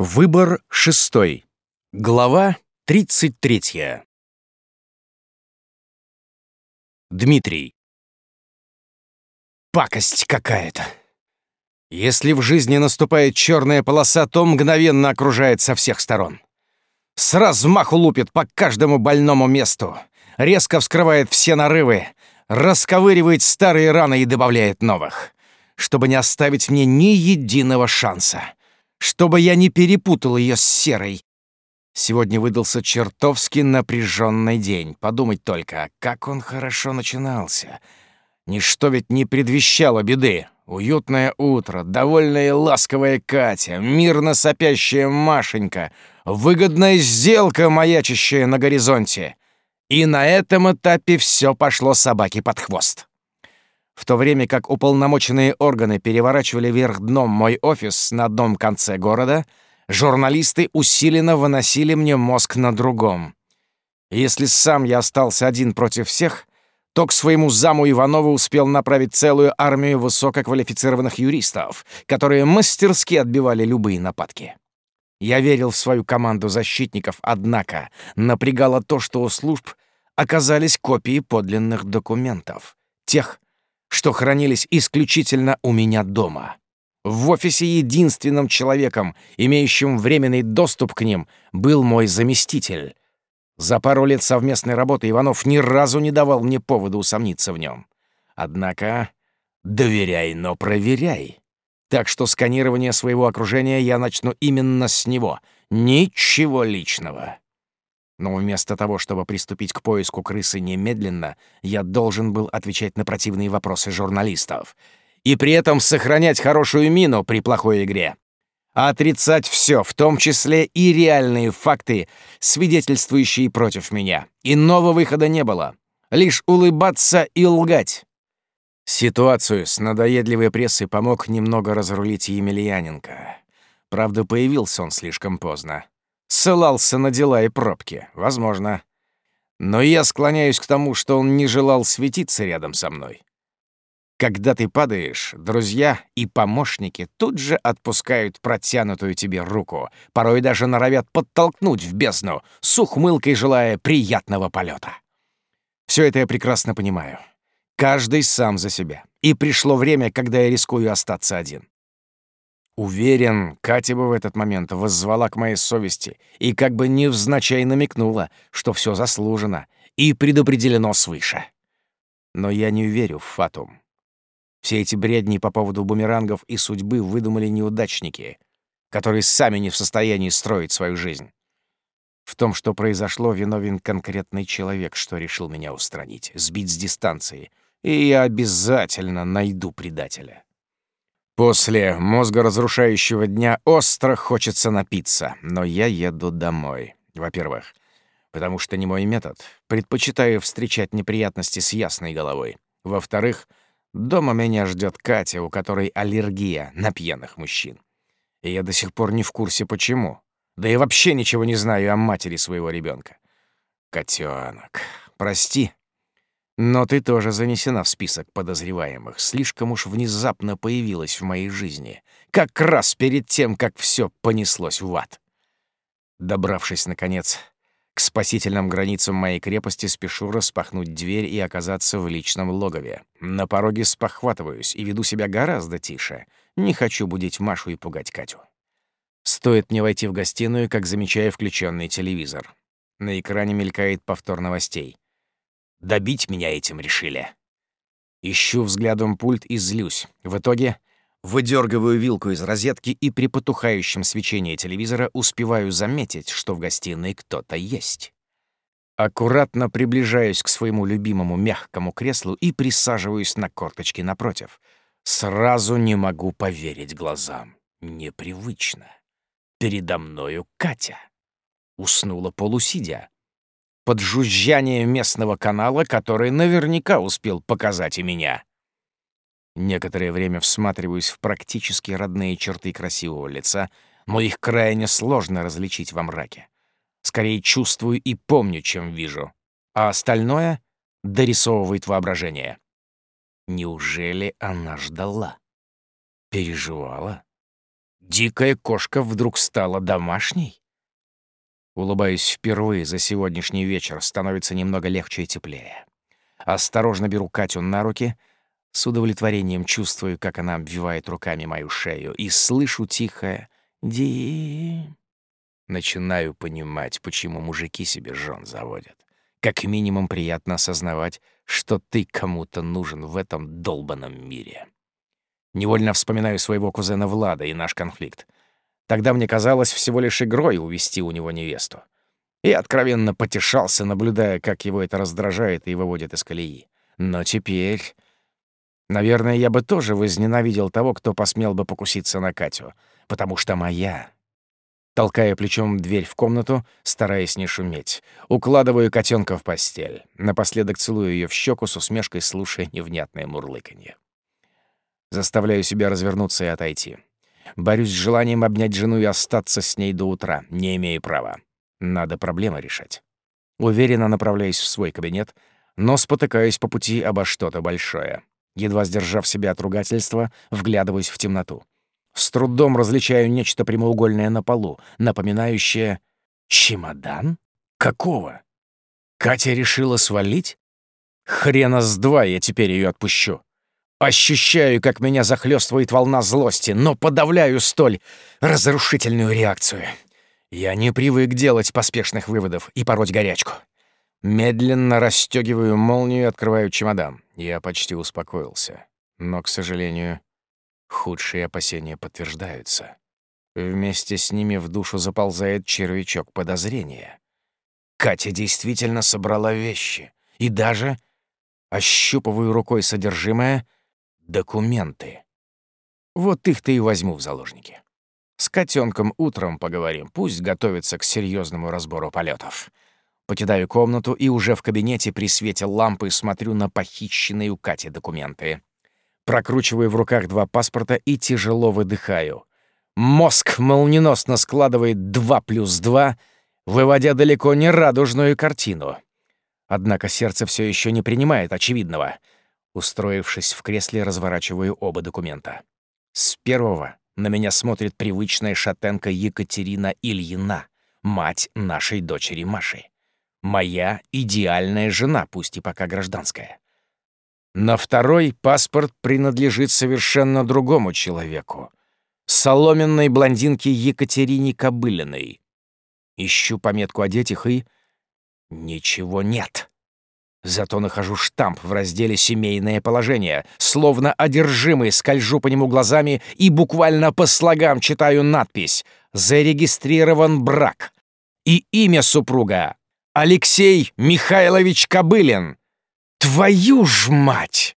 Выбор шестой. Глава 33. Дмитрий. Пакость какая-то. Если в жизни наступает черная полоса, то мгновенно окружает со всех сторон. С размаху лупит по каждому больному месту, резко вскрывает все нарывы, расковыривает старые раны и добавляет новых, чтобы не оставить мне ни единого шанса чтобы я не перепутал ее с Серой. Сегодня выдался чертовски напряженный день. Подумать только, как он хорошо начинался. Ничто ведь не предвещало беды. Уютное утро, довольная и ласковая Катя, мирно сопящая Машенька, выгодная сделка, маячащая на горизонте. И на этом этапе все пошло собаке под хвост в то время как уполномоченные органы переворачивали вверх дном мой офис на одном конце города, журналисты усиленно выносили мне мозг на другом. Если сам я остался один против всех, то к своему заму Иванову успел направить целую армию высококвалифицированных юристов, которые мастерски отбивали любые нападки. Я верил в свою команду защитников, однако напрягало то, что у служб оказались копии подлинных документов, тех, что хранились исключительно у меня дома. В офисе единственным человеком, имеющим временный доступ к ним, был мой заместитель. За пару лет совместной работы Иванов ни разу не давал мне повода усомниться в нем. Однако доверяй, но проверяй. Так что сканирование своего окружения я начну именно с него. Ничего личного. Но вместо того, чтобы приступить к поиску крысы немедленно, я должен был отвечать на противные вопросы журналистов. И при этом сохранять хорошую мину при плохой игре. Отрицать все, в том числе и реальные факты, свидетельствующие против меня. Иного выхода не было. Лишь улыбаться и лгать. Ситуацию с надоедливой прессой помог немного разрулить Емельяненко. Правда, появился он слишком поздно. Ссылался на дела и пробки, возможно. Но я склоняюсь к тому, что он не желал светиться рядом со мной. Когда ты падаешь, друзья и помощники тут же отпускают протянутую тебе руку, порой даже норовят подтолкнуть в бездну, с ухмылкой желая приятного полета. Все это я прекрасно понимаю. Каждый сам за себя. И пришло время, когда я рискую остаться один. Уверен, Катя бы в этот момент воззвала к моей совести и как бы невзначай намекнула, что все заслужено и предопределено свыше. Но я не верю в Фатум. Все эти бредни по поводу бумерангов и судьбы выдумали неудачники, которые сами не в состоянии строить свою жизнь. В том, что произошло, виновен конкретный человек, что решил меня устранить, сбить с дистанции, и я обязательно найду предателя. После мозгоразрушающего дня остро хочется напиться, но я еду домой. Во-первых, потому что не мой метод. Предпочитаю встречать неприятности с ясной головой. Во-вторых, дома меня ждет Катя, у которой аллергия на пьяных мужчин. И я до сих пор не в курсе, почему. Да и вообще ничего не знаю о матери своего ребенка. Котенок, прости, но ты тоже занесена в список подозреваемых. Слишком уж внезапно появилась в моей жизни. Как раз перед тем, как все понеслось в ад. Добравшись, наконец, к спасительным границам моей крепости, спешу распахнуть дверь и оказаться в личном логове. На пороге спохватываюсь и веду себя гораздо тише. Не хочу будить Машу и пугать Катю. Стоит мне войти в гостиную, как замечаю включенный телевизор. На экране мелькает повтор новостей — Добить меня этим решили. Ищу взглядом пульт и злюсь. В итоге выдергиваю вилку из розетки и при потухающем свечении телевизора успеваю заметить, что в гостиной кто-то есть. Аккуратно приближаюсь к своему любимому мягкому креслу и присаживаюсь на корточки напротив. Сразу не могу поверить глазам. Непривычно. Передо мною Катя. Уснула полусидя под жужжание местного канала, который наверняка успел показать и меня. Некоторое время всматриваюсь в практически родные черты красивого лица, но их крайне сложно различить во мраке. Скорее чувствую и помню, чем вижу. А остальное дорисовывает воображение. Неужели она ждала? Переживала? Дикая кошка вдруг стала домашней? Улыбаюсь впервые за сегодняшний вечер, становится немного легче и теплее. Осторожно беру Катю на руки, с удовлетворением чувствую, как она обвивает руками мою шею, и слышу тихое «Ди...» Начинаю понимать, почему мужики себе жен заводят. Как минимум приятно осознавать, что ты кому-то нужен в этом долбанном мире. Невольно вспоминаю своего кузена Влада и наш конфликт — Тогда мне казалось всего лишь игрой увести у него невесту. И откровенно потешался, наблюдая, как его это раздражает и выводит из колеи. Но теперь... Наверное, я бы тоже возненавидел того, кто посмел бы покуситься на Катю, потому что моя. Толкая плечом дверь в комнату, стараясь не шуметь, укладываю котенка в постель. Напоследок целую ее в щеку с усмешкой, слушая невнятное мурлыканье. Заставляю себя развернуться и отойти. Борюсь с желанием обнять жену и остаться с ней до утра, не имею права. Надо проблемы решать. Уверенно направляюсь в свой кабинет, но спотыкаюсь по пути обо что-то большое. Едва сдержав себя от ругательства, вглядываюсь в темноту. С трудом различаю нечто прямоугольное на полу, напоминающее чемодан? Какого? Катя решила свалить? Хрена с два я теперь ее отпущу. Ощущаю, как меня захлестывает волна злости, но подавляю столь разрушительную реакцию. Я не привык делать поспешных выводов и пороть горячку. Медленно расстегиваю молнию и открываю чемодан. Я почти успокоился. Но, к сожалению, худшие опасения подтверждаются. Вместе с ними в душу заползает червячок подозрения. Катя действительно собрала вещи. И даже, ощупываю рукой содержимое, — документы. Вот их-то и возьму в заложники. С котенком утром поговорим, пусть готовится к серьезному разбору полетов. Покидаю комнату и уже в кабинете при свете лампы смотрю на похищенные у Кати документы. Прокручиваю в руках два паспорта и тяжело выдыхаю. Мозг молниеносно складывает 2 плюс 2, выводя далеко не радужную картину. Однако сердце все еще не принимает очевидного — Устроившись в кресле, разворачиваю оба документа. С первого на меня смотрит привычная шатенка Екатерина Ильина, мать нашей дочери Маши. Моя идеальная жена, пусть и пока гражданская. На второй паспорт принадлежит совершенно другому человеку. Соломенной блондинке Екатерине Кобылиной. Ищу пометку о детях и... Ничего нет. Зато нахожу штамп в разделе «Семейное положение». Словно одержимый скольжу по нему глазами и буквально по слогам читаю надпись «Зарегистрирован брак». И имя супруга — Алексей Михайлович Кобылин. Твою ж мать!